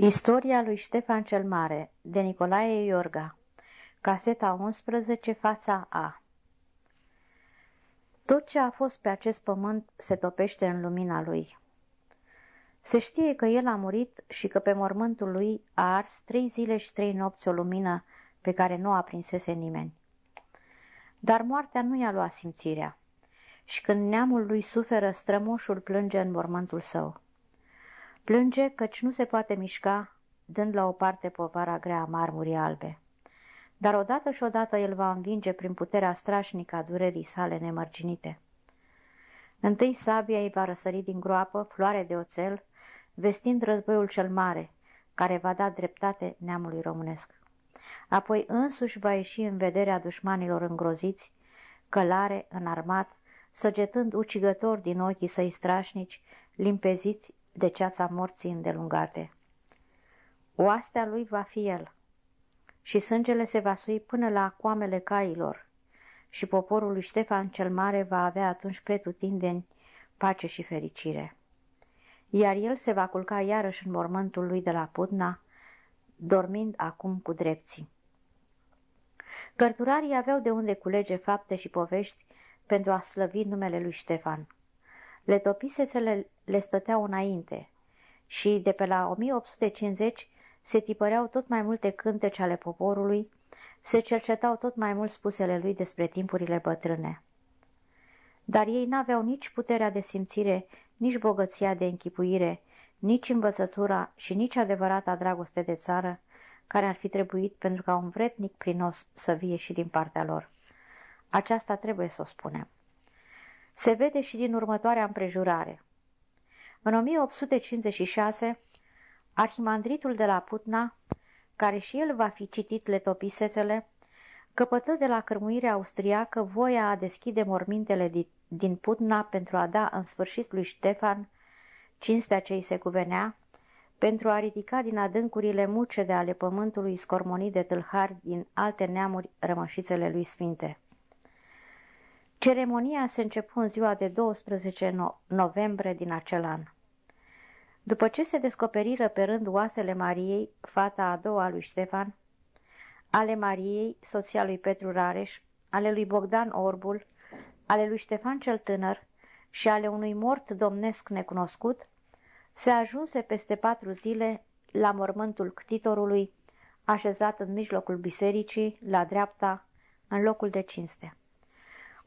Istoria lui Ștefan cel Mare de Nicolae Iorga Caseta 11, fața A Tot ce a fost pe acest pământ se topește în lumina lui. Se știe că el a murit și că pe mormântul lui a ars trei zile și trei nopți o lumină pe care nu a prinsese nimeni. Dar moartea nu i-a luat simțirea și când neamul lui suferă, strămoșul plânge în mormântul său. Plânge căci nu se poate mișca, dând la o parte povara grea a marmurii albe. Dar odată și odată el va învinge prin puterea strașnică a durerii sale nemărginite. Întâi sabia îi va răsări din groapă, floare de oțel, vestind războiul cel mare, care va da dreptate neamului românesc. Apoi însuși va ieși în vederea dușmanilor îngroziți, călare, înarmat, săgetând ucigător din ochii săi strașnici, limpeziți de ceața morții îndelungate. Oastea lui va fi el și sângele se va sui până la coamele cailor și poporul lui Ștefan cel Mare va avea atunci pretutindeni pace și fericire. Iar el se va culca iarăși în mormântul lui de la Putna, dormind acum cu drepții. Cărturarii aveau de unde culege fapte și povești pentru a slăvi numele lui Ștefan. Letopisețele le stăteau înainte și de pe la 1850 se tipăreau tot mai multe cântece ale poporului, se cercetau tot mai mult spusele lui despre timpurile bătrâne. Dar ei n-aveau nici puterea de simțire, nici bogăția de închipuire, nici învățătura și nici adevărata dragoste de țară, care ar fi trebuit pentru ca un vretnic prinos să vie și din partea lor. Aceasta trebuie să o spunem. Se vede și din următoarea împrejurare. În 1856, arhimandritul de la Putna, care și el va fi citit letopisețele, căpătă de la cărmuirea austriacă voia a deschide mormintele din Putna pentru a da în sfârșit lui Ștefan cinstea ce îi se cuvenea, pentru a ridica din adâncurile mucede ale pământului scormonit de tâlhari din alte neamuri rămășițele lui sfinte. Ceremonia se începu în ziua de 12 noiembrie din acel an. După ce se descoperiră pe rând oasele Mariei, fata a doua lui Ștefan, ale Mariei, soția lui Petru Rareș, ale lui Bogdan Orbul, ale lui Ștefan cel Tânăr și ale unui mort domnesc necunoscut, se ajunse peste patru zile la mormântul ctitorului, așezat în mijlocul bisericii, la dreapta, în locul de cinste.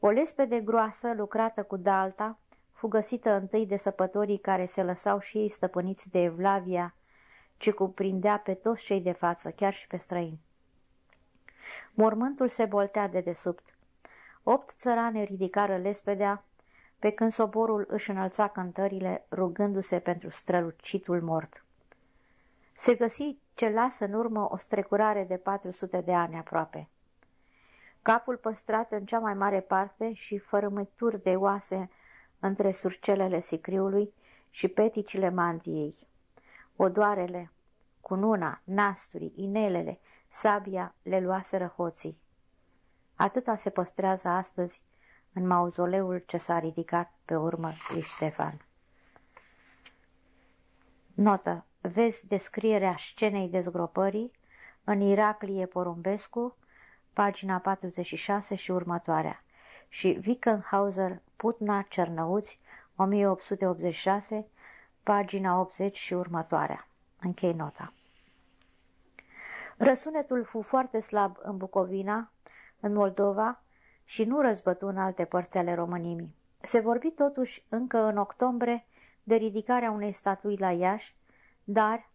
O lespede groasă, lucrată cu dalta, fu găsită întâi de săpătorii care se lăsau și ei stăpâniți de Evlavia, ce cuprindea pe toți cei de față, chiar și pe străini. Mormântul se boltea de desubt. Opt țărane ridicară lespedea, pe când soborul își înălța cântările, rugându-se pentru strălucitul mort. Se găsi ce lasă în urmă o strecurare de 400 de ani aproape capul păstrat în cea mai mare parte și fărâmături de oase între surcelele sicriului și peticile mantiei. Odoarele, cununa, nasturii, inelele, sabia le luaseră hoții. Atâta se păstrează astăzi în mauzoleul ce s-a ridicat pe urmă lui Ștefan. Notă. Vezi descrierea scenei dezgropării în Iraclie Porumbescu, pagina 46 și următoarea, și Wickenhauser, Putna, Cernăuți, 1886, pagina 80 și următoarea. Închei nota. Răsunetul fu foarte slab în Bucovina, în Moldova și nu răzbătu în alte părți ale Românimii. Se vorbi totuși încă în octombrie de ridicarea unei statui la Iași, dar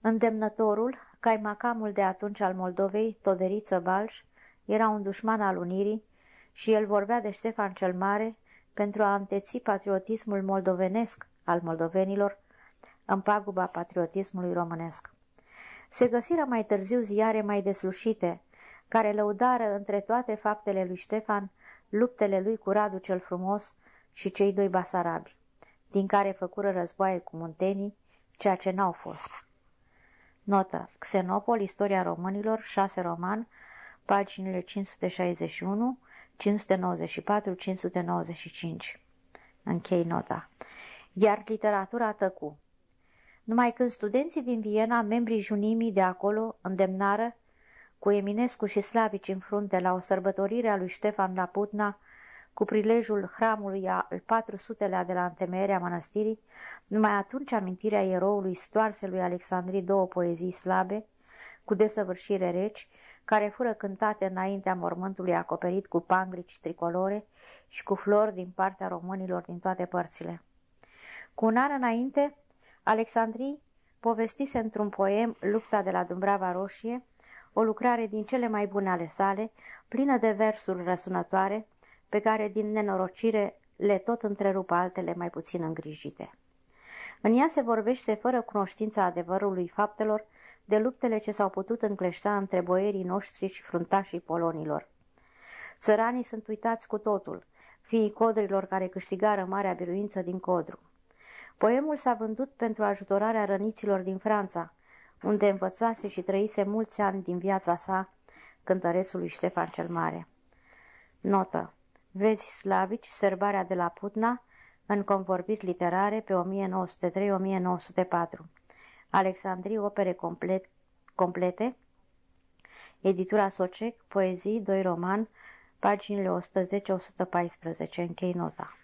îndemnătorul Caimacamul de atunci al Moldovei, Toderiță Balș, era un dușman al unirii și el vorbea de Ștefan cel Mare pentru a înteți patriotismul moldovenesc al moldovenilor în paguba patriotismului românesc. Se găsiră mai târziu ziare mai deslușite, care lăudară între toate faptele lui Ștefan luptele lui cu Radu cel Frumos și cei doi basarabi, din care făcură războaie cu muntenii, ceea ce n-au fost. Notă. Xenopol, Istoria românilor, 6 roman, paginile 561, 594, 595. Închei nota. Iar literatura tăcu. numai când studenții din Viena, membrii junimii de acolo, îndemnară, cu Eminescu și Slavici în frunte la o sărbătorire a lui Ștefan la Putna, cu prilejul hramului al 400-lea de la întemeierea mănăstirii, numai atunci amintirea eroului stoarse lui Alexandrii două poezii slabe, cu desăvârșire reci, care fură cântate înaintea mormântului acoperit cu panglici tricolore și cu flori din partea românilor din toate părțile. Cu un an înainte, Alexandrii povestise într-un poem Lupta de la Dumbrava Roșie, o lucrare din cele mai bune ale sale, plină de versuri răsunătoare, pe care din nenorocire le tot întrerup altele mai puțin îngrijite. În ea se vorbește fără cunoștința adevărului faptelor de luptele ce s-au putut încleșta între boierii noștri și fruntașii polonilor. Țăranii sunt uitați cu totul, fiii codrilor care câștigară marea biruință din codru. Poemul s-a vândut pentru ajutorarea răniților din Franța, unde învățase și trăise mulți ani din viața sa cântăresul lui Ștefan cel Mare. Notă. Vezi Slavici, Sărbarea de la Putna, în convorbiri literare pe 1903-1904. Alexandrii, opere complet, complete, editura Socec, poezii, doi roman, paginile 110-114, închei nota.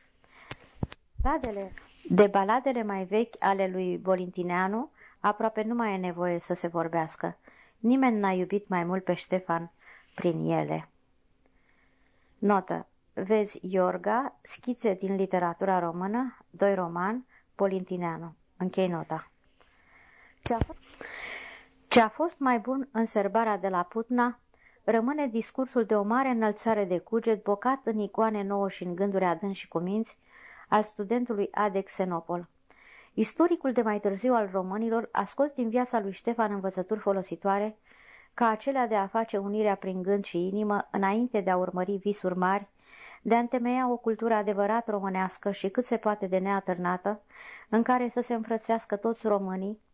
Baladele, de baladele mai vechi ale lui Bolintineanu, aproape nu mai e nevoie să se vorbească. Nimeni n-a iubit mai mult pe Ștefan prin ele. Notă. Vezi Iorga, schițe din literatura română, doi roman, Polintineanu. Închei nota. Ce a, fost? Ce a fost mai bun în serbarea de la Putna rămâne discursul de o mare înălțare de cuget, bocat în icoane nouă și în gânduri adânci și cuminți, al studentului Adex Xenopol. Istoricul de mai târziu al românilor a scos din viața lui Ștefan învățături folositoare, ca acelea de a face unirea prin gând și inimă înainte de a urmări visuri mari, de a întemeia o cultură adevărat românească și cât se poate de neatârnată, în care să se înfrățească toți românii,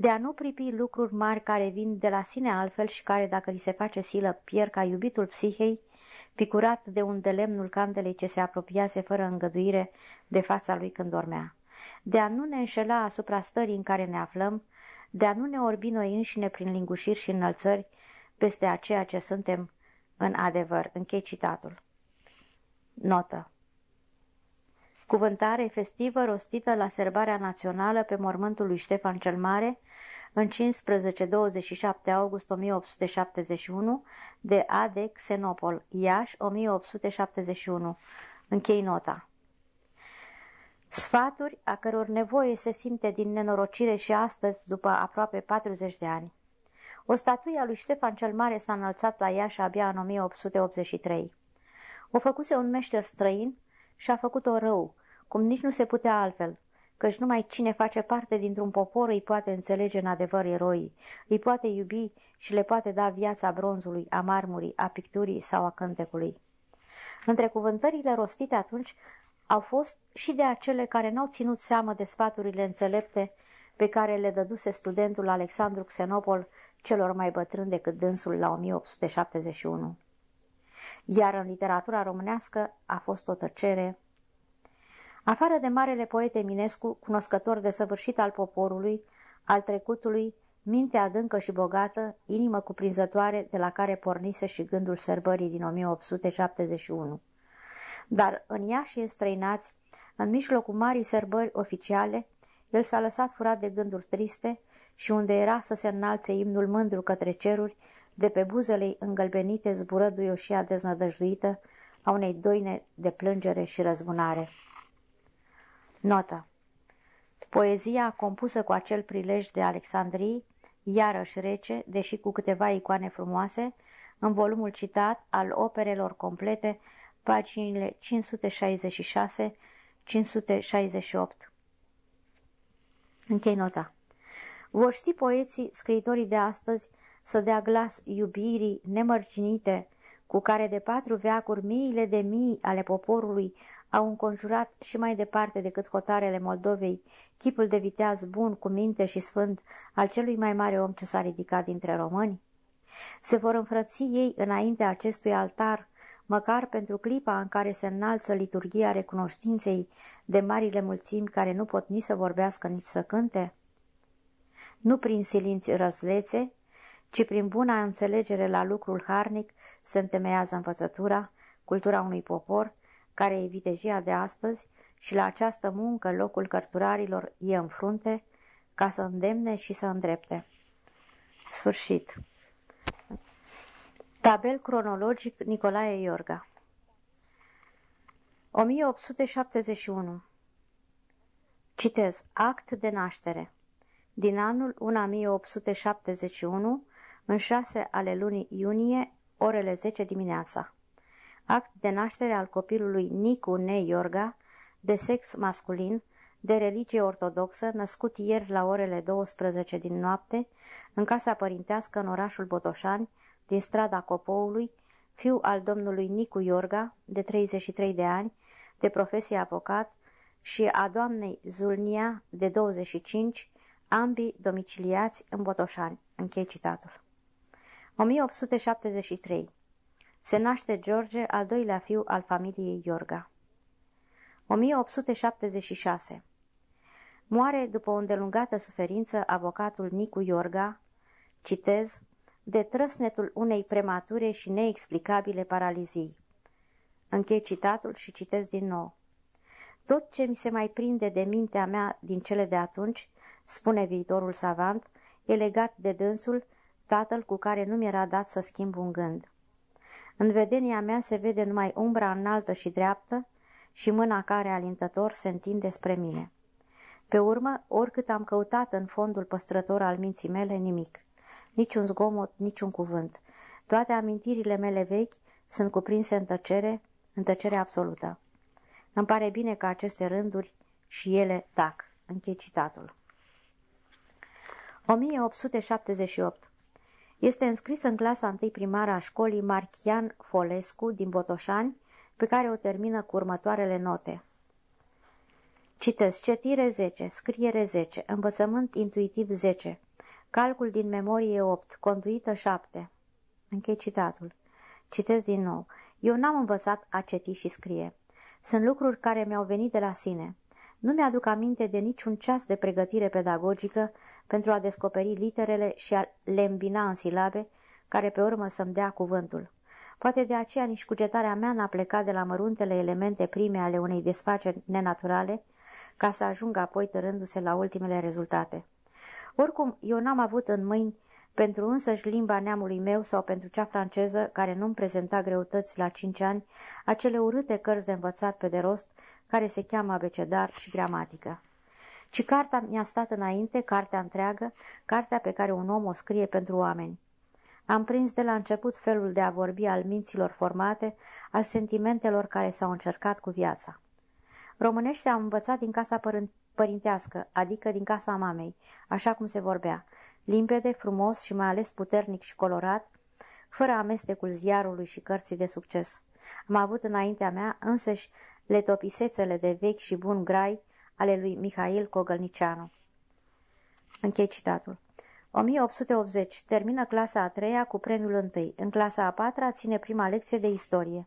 de a nu pripi lucruri mari care vin de la sine altfel și care, dacă li se face silă, pierd ca iubitul psihei, picurat de un de lemnul candelei ce se apropiase fără îngăduire de fața lui când dormea. De a nu ne înșela asupra stării în care ne aflăm, de a nu ne orbi noi înșine prin lingușiri și înălțări peste aceea ce suntem în adevăr. Închei citatul. Notă Cuvântare festivă rostită la serbarea națională pe mormântul lui Ștefan cel Mare în 15-27 august 1871 de Ade Xenopol, Iași 1871. Închei nota. Sfaturi a căror nevoie se simte din nenorocire și astăzi după aproape 40 de ani. O statuie a lui Ștefan cel Mare s-a înălțat la Iași abia în 1883. O făcuse un meșter străin și a făcut-o rău, cum nici nu se putea altfel, căci numai cine face parte dintr-un popor îi poate înțelege în adevăr eroii, îi poate iubi și le poate da viața bronzului, a marmurii, a picturii sau a cântecului. Între cuvântările rostite atunci au fost și de acele care n-au ținut seamă de sfaturile înțelepte pe care le dăduse studentul Alexandru Xenopol celor mai bătrâni decât dânsul la 1871. Iar în literatura românească a fost o tăcere Afară de marele poet Eminescu, cunoscător de săvârșit al poporului, al trecutului, minte adâncă și bogată, inimă cuprinzătoare de la care pornise și gândul sărbării din 1871. Dar în ea și în străinați, în mijlocul marii sărbări oficiale, el s-a lăsat furat de gânduri triste și unde era să se înalțe imnul mândru către ceruri, de pe buzele îngălbenite zbură duioșia deznădăjduită a unei doine de plângere și răzbunare. Notă Poezia compusă cu acel prilej de Alexandrii, iarăși rece, deși cu câteva icoane frumoase, în volumul citat al operelor complete, paginile 566-568. Închei nota. Vor ști poeții, scriitorii de astăzi, să dea glas iubirii nemărginite, cu care de patru veacuri miile de mii ale poporului au înconjurat și mai departe decât hotarele Moldovei chipul de viteaz bun, cu minte și sfânt al celui mai mare om ce s-a ridicat dintre români? Se vor înfrăți ei înainte acestui altar, măcar pentru clipa în care se înalță liturgia recunoștinței de marile mulțimi care nu pot nici să vorbească, nici să cânte? nu prin silinți răzlețe, ci prin buna înțelegere la lucrul harnic se întemeiază învățătura, cultura unui popor, care e vitejia de astăzi și la această muncă locul cărturarilor e în frunte, ca să îndemne și să îndrepte. Sfârșit. Tabel cronologic Nicolae Iorga 1871 Citez Act de naștere Din anul 1871 în 6 ale lunii iunie, orele 10 dimineața. Act de naștere al copilului Nicu Ne Iorga, de sex masculin, de religie ortodoxă, născut ieri la orele 12 din noapte, în casa părintească în orașul Botoșani, din strada Copoului, fiu al domnului Nicu Iorga, de 33 de ani, de profesie avocat, și a doamnei Zulnia, de 25, ambii domiciliați în Botoșani. Închei citatul. 1873. Se naște George, al doilea fiu al familiei Iorga. 1876. Moare după o îndelungată suferință avocatul Nicu Iorga, citez, de trăsnetul unei premature și neexplicabile paralizii. Închei citatul și citez din nou. Tot ce mi se mai prinde de mintea mea din cele de atunci, spune viitorul savant, e legat de dânsul, tatăl cu care nu mi-era dat să schimb un gând. În vedenia mea se vede numai umbra înaltă și dreaptă și mâna care alintător se întinde spre mine. Pe urmă, oricât am căutat în fondul păstrător al minții mele, nimic. Niciun zgomot, niciun cuvânt. Toate amintirile mele vechi sunt cuprinse în tăcere, în tăcere absolută. Îmi pare bine că aceste rânduri și ele tac. Închei citatul. 1878 Este înscris în clasa întâi primară a școlii Marchian Folescu din Botoșani, pe care o termină cu următoarele note. Citesc cetire 10, scriere 10, învățământ intuitiv 10, calcul din memorie 8, conduită 7. Închei citatul. Citesc din nou. Eu n-am învățat a ceti și scrie. Sunt lucruri care mi-au venit de la sine. Nu mi-aduc aminte de niciun ceas de pregătire pedagogică pentru a descoperi literele și a le îmbina în silabe, care pe urmă să-mi dea cuvântul. Poate de aceea nici cugetarea mea n-a plecat de la măruntele elemente prime ale unei desfaceri nenaturale, ca să ajungă apoi tărându-se la ultimele rezultate. Oricum, eu n-am avut în mâini pentru însăși limba neamului meu sau pentru cea franceză, care nu-mi prezenta greutăți la cinci ani, acele urâte cărți de învățat pe de rost, care se cheamă abecedar și gramatică. Ci cartea mi-a stat înainte, cartea întreagă, cartea pe care un om o scrie pentru oameni. Am prins de la început felul de a vorbi al minților formate, al sentimentelor care s-au încercat cu viața. Românește am învățat din casa părintească, adică din casa mamei, așa cum se vorbea, limpede, frumos și mai ales puternic și colorat, fără amestecul ziarului și cărții de succes. Am avut înaintea mea însăși letopisețele de vechi și bun grai ale lui Mihail Cogălnicianu. Închei citatul. 1880. Termină clasa a treia cu premiul întâi. În clasa a patra ține prima lecție de istorie.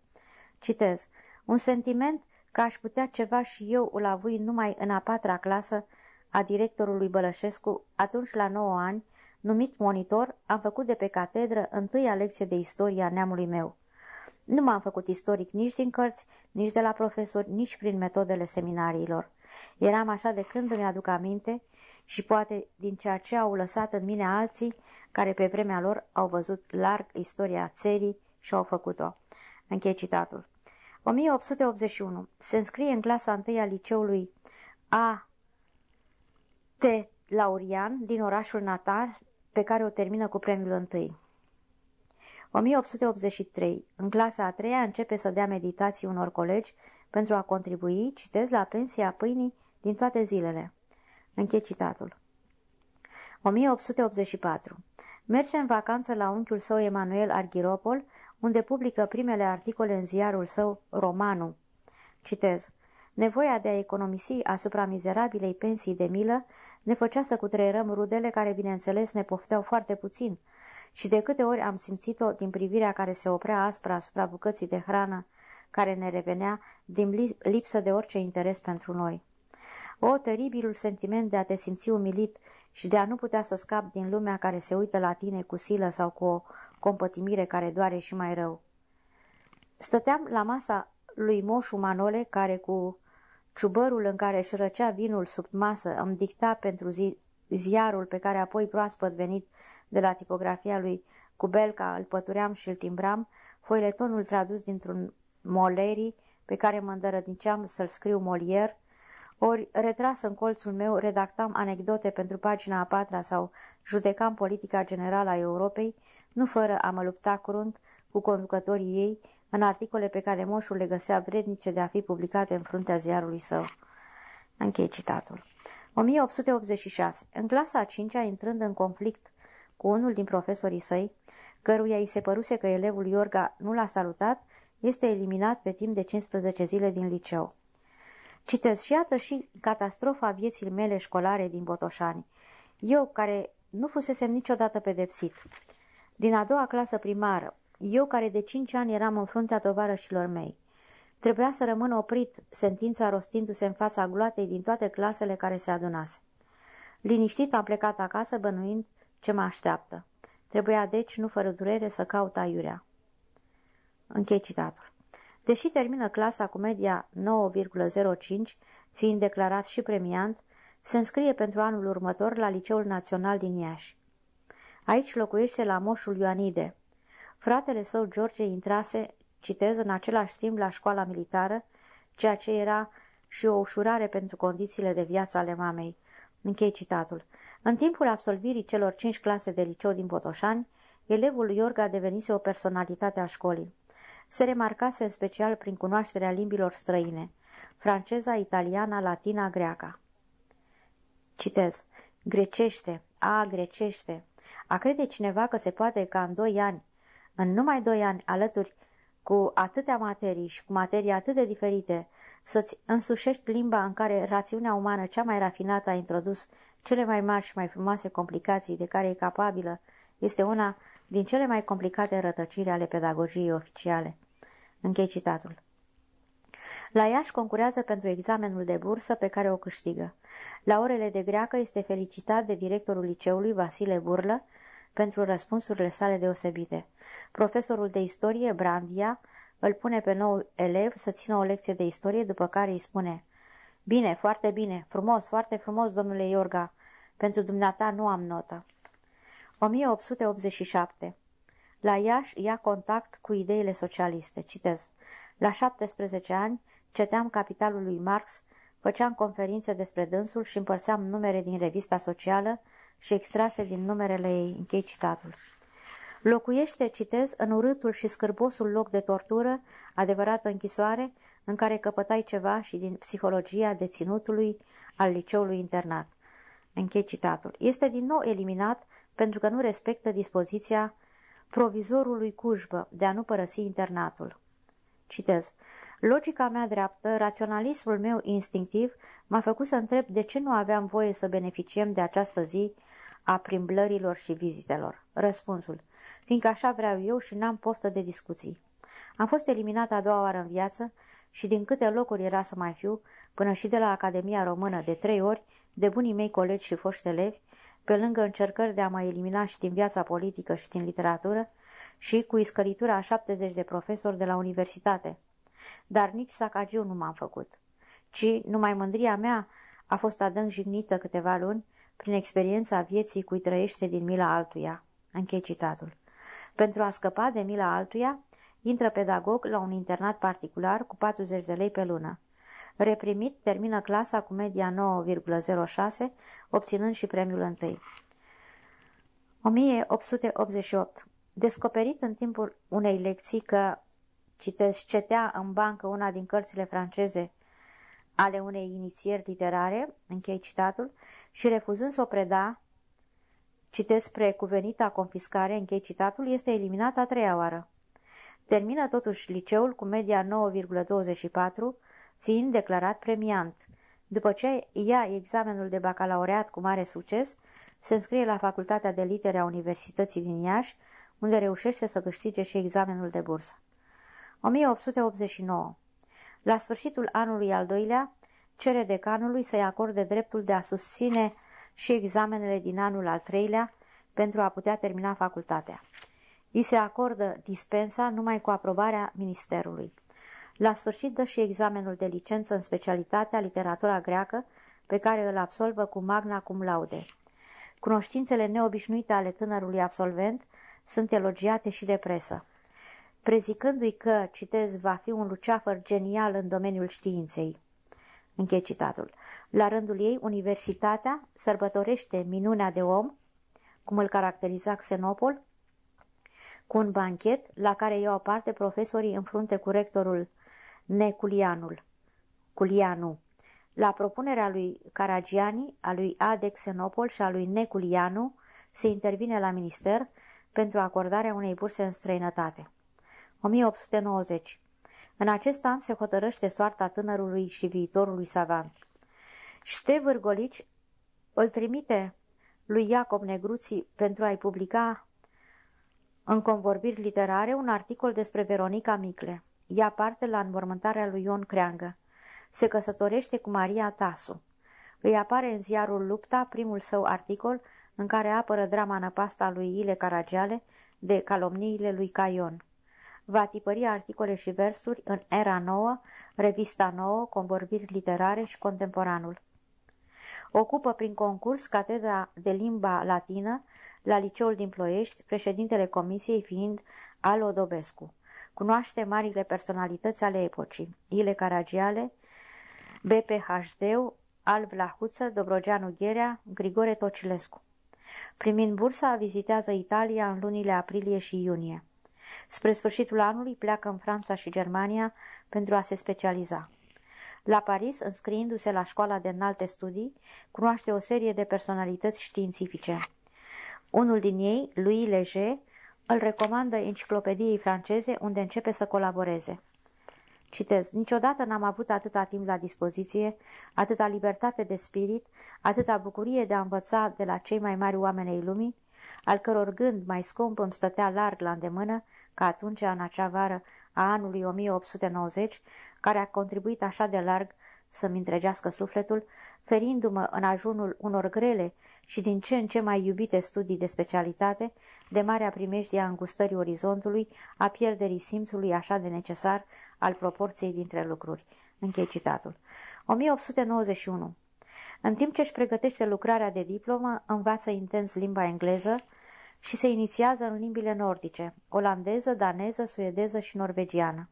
Citez. Un sentiment că aș putea ceva și eu îl avui numai în a patra clasă a directorului Bălășescu, atunci la 9 ani, numit monitor, am făcut de pe catedră întâia lecție de istorie a neamului meu. Nu m-am făcut istoric nici din cărți, nici de la profesori, nici prin metodele seminariilor. Eram așa de când îmi aduc aminte și poate din ceea ce au lăsat în mine alții care pe vremea lor au văzut larg istoria țării și au făcut-o. Închei citatul. 1881. Se înscrie în clasa 1 a liceului A. T. Laurian din orașul natal pe care o termină cu premiul 1. 1883. În clasa a treia începe să dea meditații unor colegi pentru a contribui, citez, la pensia pâinii din toate zilele. Închei citatul. 1884. Merge în vacanță la unchiul său Emanuel Arghiropol, unde publică primele articole în ziarul său Romanu. Citez. Nevoia de a economisi asupra mizerabilei pensii de milă ne făcea să cutreierăm rudele care, bineînțeles, ne pofteau foarte puțin și de câte ori am simțit-o din privirea care se oprea aspra asupra bucății de hrană care ne revenea din lipsă de orice interes pentru noi. O, teribilul sentiment de a te simți umilit și de a nu putea să scap din lumea care se uită la tine cu silă sau cu o compătimire care doare și mai rău. Stăteam la masa lui Moșu Manole, care cu ciubărul în care își răcea vinul sub masă îmi dicta pentru zi, ziarul pe care apoi proaspăt venit de la tipografia lui Cubelca îl pătuream și îl timbram, foiletonul tradus dintr-un moleri pe care mă îndărădniceam să-l scriu Molière, ori, retras în colțul meu, redactam anecdote pentru pagina a patra sau judecam politica generală a Europei, nu fără a mă lupta crunt cu conducătorii ei în articole pe care moșul le găsea vrednice de a fi publicate în fruntea ziarului său. Închei citatul. 1886. În clasa a cincea, intrând în conflict cu unul din profesorii săi, căruia îi se păruse că elevul Iorga nu l-a salutat, este eliminat pe timp de 15 zile din liceu. Citez și iată și catastrofa vieții mele școlare din Botoșani. Eu, care nu fusesem niciodată pedepsit. Din a doua clasă primară, eu care de cinci ani eram în fruntea tovarășilor mei. Trebuia să rămân oprit, sentința rostindu-se în fața gloatei din toate clasele care se adunase. Liniștit am plecat acasă, bănuind ce mă așteaptă. Trebuia deci, nu fără durere, să caut aiurea. Închei citatul. Deși termină clasa cu media 9,05, fiind declarat și premiant, se înscrie pentru anul următor la Liceul Național din Iași. Aici locuiește la moșul Ioanide. Fratele său, George, intrase, citez, în același timp la școala militară, ceea ce era și o ușurare pentru condițiile de viață ale mamei. Închei citatul. În timpul absolvirii celor cinci clase de liceu din Botoșani, elevul Iorga devenise o personalitate a școlii. Se remarcase în special prin cunoașterea limbilor străine, franceza, italiana, latina, greaca. Citez. Grecește, a, grecește. A crede cineva că se poate ca în doi ani, în numai doi ani, alături cu atâtea materii și cu materii atât de diferite, să-ți însușești limba în care rațiunea umană cea mai rafinată a introdus cele mai mari și mai frumoase complicații de care e capabilă, este una din cele mai complicate rătăciri ale pedagogiei oficiale. Închei citatul. La Iași concurează pentru examenul de bursă pe care o câștigă. La orele de greacă este felicitat de directorul liceului Vasile Burlă pentru răspunsurile sale deosebite. Profesorul de istorie, Brandia, îl pune pe nou elev să țină o lecție de istorie, după care îi spune Bine, foarte bine, frumos, foarte frumos, domnule Iorga, pentru dumneata nu am notă. 1887 La Iași ia contact cu ideile socialiste. Citez. La 17 ani ceteam capitalul lui Marx, făceam conferințe despre dânsul și împărțeam numere din revista socială și extrase din numerele ei. Închei citatul. Locuiește, citez, în urâtul și scârbosul loc de tortură, adevărată închisoare, în care căpătai ceva și din psihologia deținutului al liceului internat. Închei citatul. Este din nou eliminat pentru că nu respectă dispoziția provizorului Cujbă de a nu părăsi internatul. Citez. Logica mea dreaptă, raționalismul meu instinctiv m-a făcut să întreb de ce nu aveam voie să beneficiem de această zi a primblărilor și vizitelor. Răspunsul. Fiindcă așa vreau eu și n-am poftă de discuții. Am fost eliminat a doua oară în viață și din câte locuri era să mai fiu, până și de la Academia Română de trei ori, de bunii mei colegi și foști elevi, pe lângă încercări de a mă elimina și din viața politică și din literatură, și cu iscăritura a 70 de profesori de la universitate. Dar nici sacagiu nu m-am făcut, ci numai mândria mea a fost adânc jignită câteva luni prin experiența vieții cui trăiește din mila altuia. Închei citatul. Pentru a scăpa de mila altuia, intră pedagog la un internat particular cu 40 de lei pe lună. Reprimit, termină clasa cu media 9,06, obținând și premiul întâi. 1888. Descoperit în timpul unei lecții că, citesc, cetea în bancă una din cărțile franceze ale unei inițieri literare, închei citatul, și refuzând să o preda, citesc spre cuvenita confiscare, închei citatul, este eliminat a treia oară. Termină totuși liceul cu media 9,24, fiind declarat premiant. După ce ia examenul de bacalaureat cu mare succes, se înscrie la Facultatea de Litere a Universității din Iași, unde reușește să câștige și examenul de bursă. 1889. La sfârșitul anului al doilea, cere decanului să-i acorde dreptul de a susține și examenele din anul al treilea pentru a putea termina facultatea. Îi se acordă dispensa numai cu aprobarea ministerului. La sfârșit dă și examenul de licență în specialitatea literatura greacă, pe care îl absolvă cu magna cum laude. Cunoștințele neobișnuite ale tânărului absolvent sunt elogiate și de presă. Prezicându-i că, citez, va fi un luceafăr genial în domeniul științei. Închei citatul. La rândul ei, universitatea sărbătorește minunea de om, cum îl caracteriza Xenopol, cu un banchet la care iau parte profesorii în frunte cu rectorul Neculianul. Culianu. La propunerea lui Caragiani, a lui Ade Xenopol și a lui Neculianu se intervine la minister pentru acordarea unei burse în străinătate. 1890. În acest an se hotărăște soarta tânărului și viitorului savant. Ște Vârgolici îl trimite lui Iacob Negruții pentru a-i publica în convorbiri literare un articol despre Veronica Micle. Ia parte la înmormântarea lui Ion Creangă. Se căsătorește cu Maria Tasu. Îi apare în ziarul Lupta primul său articol în care apără drama năpasta lui Ile Caragiale de calomniile lui Caion. Va tipări articole și versuri în Era Nouă, Revista Nouă, Convorbiri Literare și Contemporanul. Ocupă prin concurs catedra de limba latină la liceul din Ploiești, președintele comisiei fiind Alo Dobescu. Cunoaște marile personalități ale epocii, Ile Caragiale, B.P.H.D. Al Vlahuță, Dobrogeanu Gherea, Grigore Tocilescu. Primind bursa, vizitează Italia în lunile aprilie și iunie. Spre sfârșitul anului pleacă în Franța și Germania pentru a se specializa. La Paris, înscriindu-se la școala de înalte studii, cunoaște o serie de personalități științifice. Unul din ei, Louis Leger, îl recomandă enciclopediei franceze unde începe să colaboreze. Citez, niciodată n-am avut atâta timp la dispoziție, atâta libertate de spirit, atâta bucurie de a învăța de la cei mai mari oameni ai lumii, al căror gând mai scump îmi stătea larg la îndemână, ca atunci, în acea vară a anului 1890, care a contribuit așa de larg să-mi întregească sufletul, ferindu-mă în ajunul unor grele și din ce în ce mai iubite studii de specialitate, de marea primejdie a îngustării orizontului, a pierderii simțului așa de necesar al proporției dintre lucruri. Închei citatul. 1891. În timp ce își pregătește lucrarea de diplomă, învață intens limba engleză și se inițiază în limbile nordice, olandeză, daneză, suedeză și norvegiană.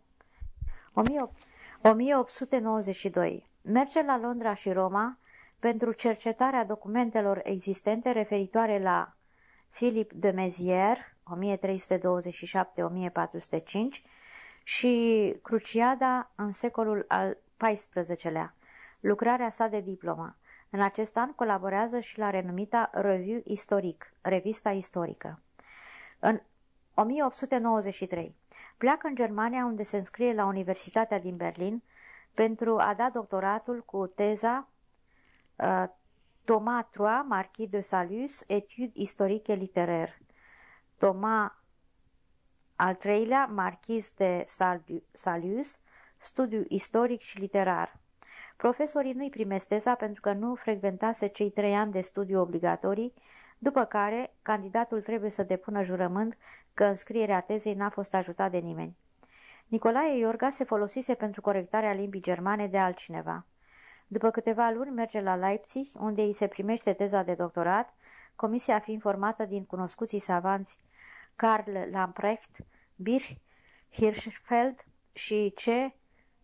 1892. Merge la Londra și Roma pentru cercetarea documentelor existente referitoare la Philip de Mézières 1327-1405 și Cruciada în secolul al XIV-lea, lucrarea sa de diplomă. În acest an colaborează și la renumita Revue Istoric, revista istorică. În 1893 pleacă în Germania unde se înscrie la Universitatea din Berlin pentru a da doctoratul cu teza uh, Thomas III, Marquis de Salus, Etudes historique littéraire. Thomas al treilea, Marquis de Salus, Studiu istoric și literar. Profesorii nu-i primesc teza pentru că nu frecventase cei trei ani de studiu obligatorii, după care candidatul trebuie să depună jurământ că înscrierea tezei n-a fost ajutat de nimeni. Nicolae Iorga se folosise pentru corectarea limbii germane de altcineva. După câteva luni merge la Leipzig, unde îi se primește teza de doctorat, comisia fiind formată din cunoscuții savanți Karl Lamprecht, Birch, Hirschfeld și C.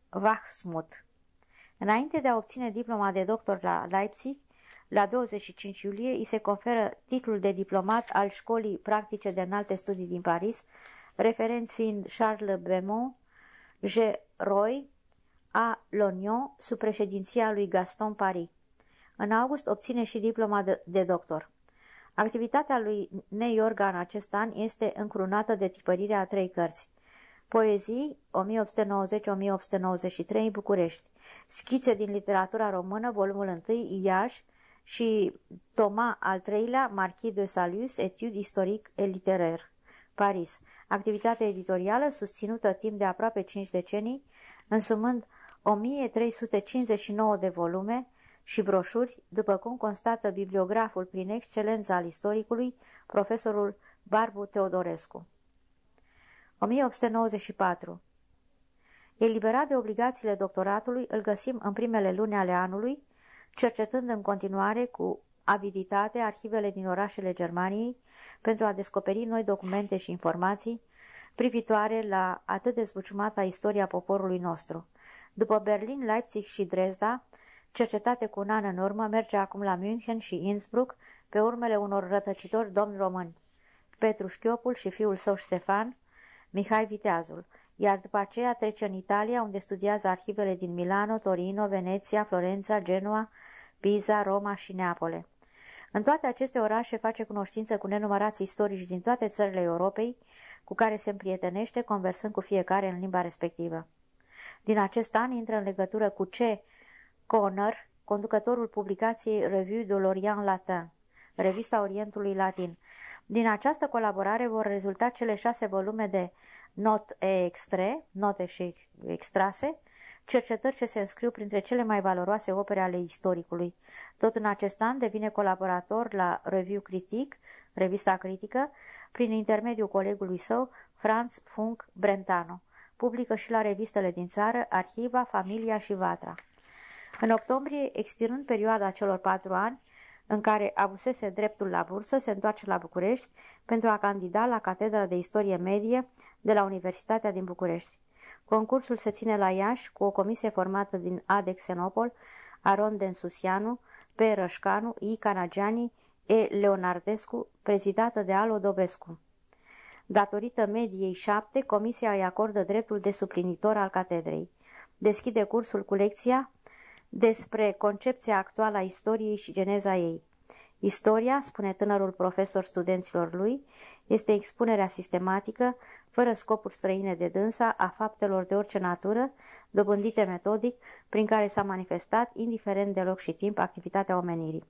Wachsmuth. Înainte de a obține diploma de doctor la Leipzig, la 25 iulie îi se conferă titlul de diplomat al Școlii Practice de Înalte Studii din Paris, referenți fiind Charles Beaumont, G. Roy, A. Lognon, sub președinția lui Gaston Paris. În august obține și diploma de, de doctor. Activitatea lui Neiorga în acest an este încrunată de tipărirea a trei cărți. Poezii 1890-1893 București, Schițe din literatura română, volumul 1, Iași și Toma al treilea, Marquis de Salus, Etude historic et littéraire, Paris. Activitate editorială susținută timp de aproape 5 decenii, însumând 1359 de volume și broșuri, după cum constată bibliograful prin excelență al istoricului, profesorul Barbu Teodorescu. 1894. Eliberat de obligațiile doctoratului, îl găsim în primele luni ale anului, cercetând în continuare cu aviditate arhivele din orașele Germaniei pentru a descoperi noi documente și informații privitoare la atât de zbuciumata istoria poporului nostru. După Berlin, Leipzig și Dresda, cercetate cu un an în urmă, merge acum la München și Innsbruck pe urmele unor rătăcitori domni români, Petru Șchiopul și fiul său Ștefan, Mihai Viteazul, iar după aceea trece în Italia, unde studiază arhivele din Milano, Torino, Veneția, Florența, Genoa, Pisa, Roma și Neapole. În toate aceste orașe face cunoștință cu nenumărați istorici din toate țările Europei, cu care se împrietenește, conversând cu fiecare în limba respectivă. Din acest an intră în legătură cu C. Conner, conducătorul publicației Revue de l'Orient Latin, revista Orientului Latin. Din această colaborare vor rezulta cele șase volume de Not e extre, note și extrase, cercetări ce se înscriu printre cele mai valoroase opere ale istoricului. Tot în acest an devine colaborator la Review Critic, revista critică, prin intermediul colegului său, Franz Funk Brentano. Publică și la revistele din țară, Arhiva, Familia și Vatra. În octombrie, expirând perioada celor patru ani, în care avusese dreptul la bursă, se întoarce la București pentru a candida la Catedra de Istorie Medie de la Universitatea din București. Concursul se ține la Iași cu o comisie formată din Ade Xenopol, Aron Densusianu, P. Rășcanu, I. Canagiani, E. Leonardescu, prezidată de Alo Dobescu. Datorită mediei șapte, comisia îi acordă dreptul de suplinitor al catedrei. Deschide cursul cu lecția despre concepția actuală a istoriei și geneza ei. Istoria, spune tânărul profesor studenților lui, este expunerea sistematică, fără scopuri străine de dânsa, a faptelor de orice natură, dobândite metodic, prin care s-a manifestat, indiferent de loc și timp, activitatea omenirii.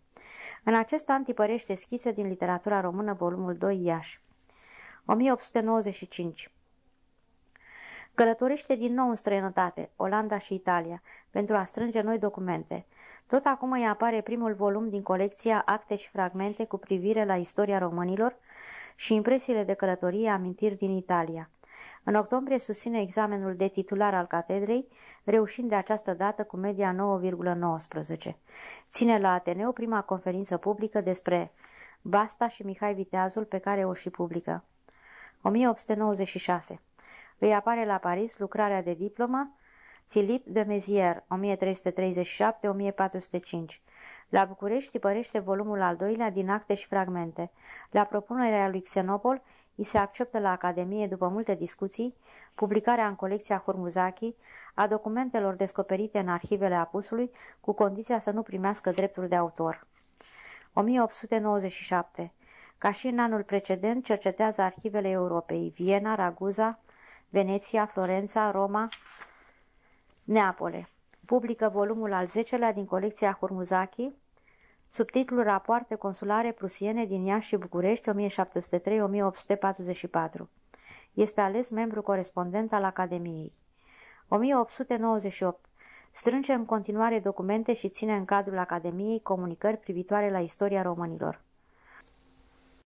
În acest an tipărește schise din literatura română, volumul 2, Iași. 1895 Călătorește din nou în străinătate, Olanda și Italia, pentru a strânge noi documente. Tot acum îi apare primul volum din colecția Acte și fragmente cu privire la istoria românilor și impresiile de călătorie amintiri din Italia. În octombrie susține examenul de titular al catedrei, reușind de această dată cu media 9,19. Ține la Ateneu prima conferință publică despre Basta și Mihai Viteazul pe care o și publică. 1896 îi apare la Paris lucrarea de diplomă Philippe de Mézières, 1337-1405. La București părește volumul al doilea din acte și fragmente. La propunerea lui Xenopol, îi se acceptă la Academie, după multe discuții, publicarea în colecția Hurmuzaki a documentelor descoperite în arhivele apusului, cu condiția să nu primească dreptul de autor. 1897. Ca și în anul precedent, cercetează arhivele Europei, Viena, Raguza, Veneția, Florența, Roma, Neapole. Publică volumul al 10-lea din colecția Hurmuzaki, subtitlul Rapoarte consulare prusiene din Iași și București 1703-1844. Este ales membru corespondent al Academiei. 1898. Strânge în continuare documente și ține în cadrul Academiei comunicări privitoare la istoria românilor.